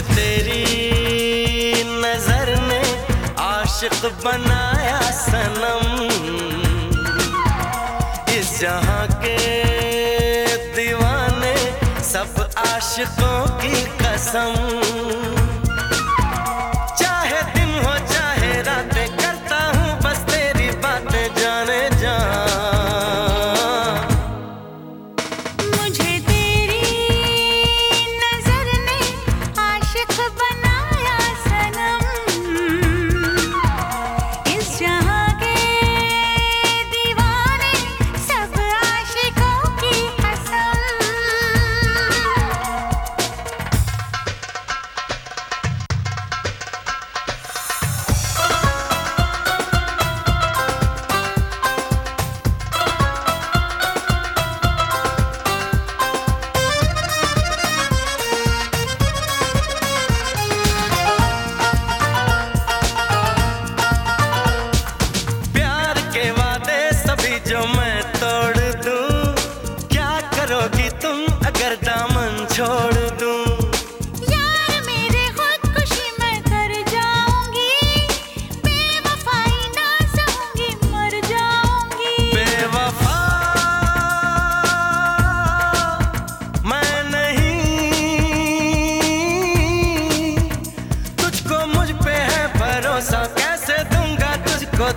तेरी नज़र ने आशिक बनाया सनम। इस जहाँ के दीवाने सब आशिकों की कसम।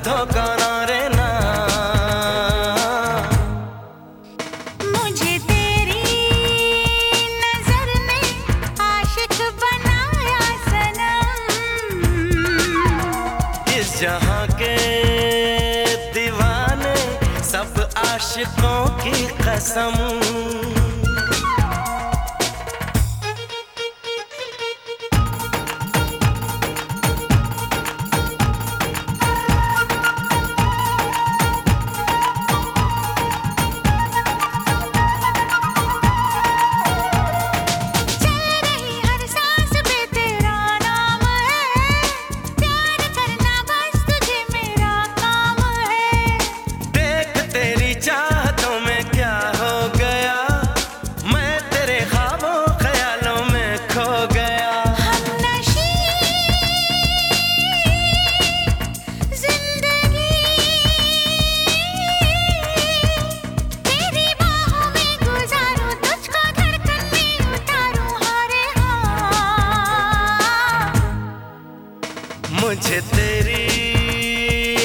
धोखा ना। मुझे तेरी नज़र ने आशिक बनाया सनम। इस जहाँ के दीवाने सब आशिकों की कसम। मुझे तेरी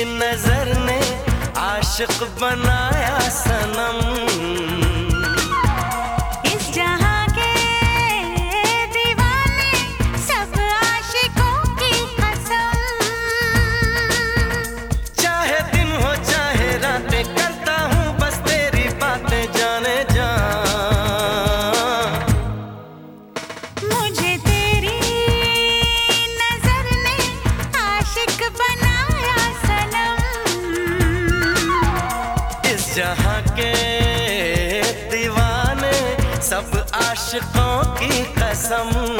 नज़र ने आशिक बनाया सनम। जहाँ के दीवाने सब आशिकों की कसम।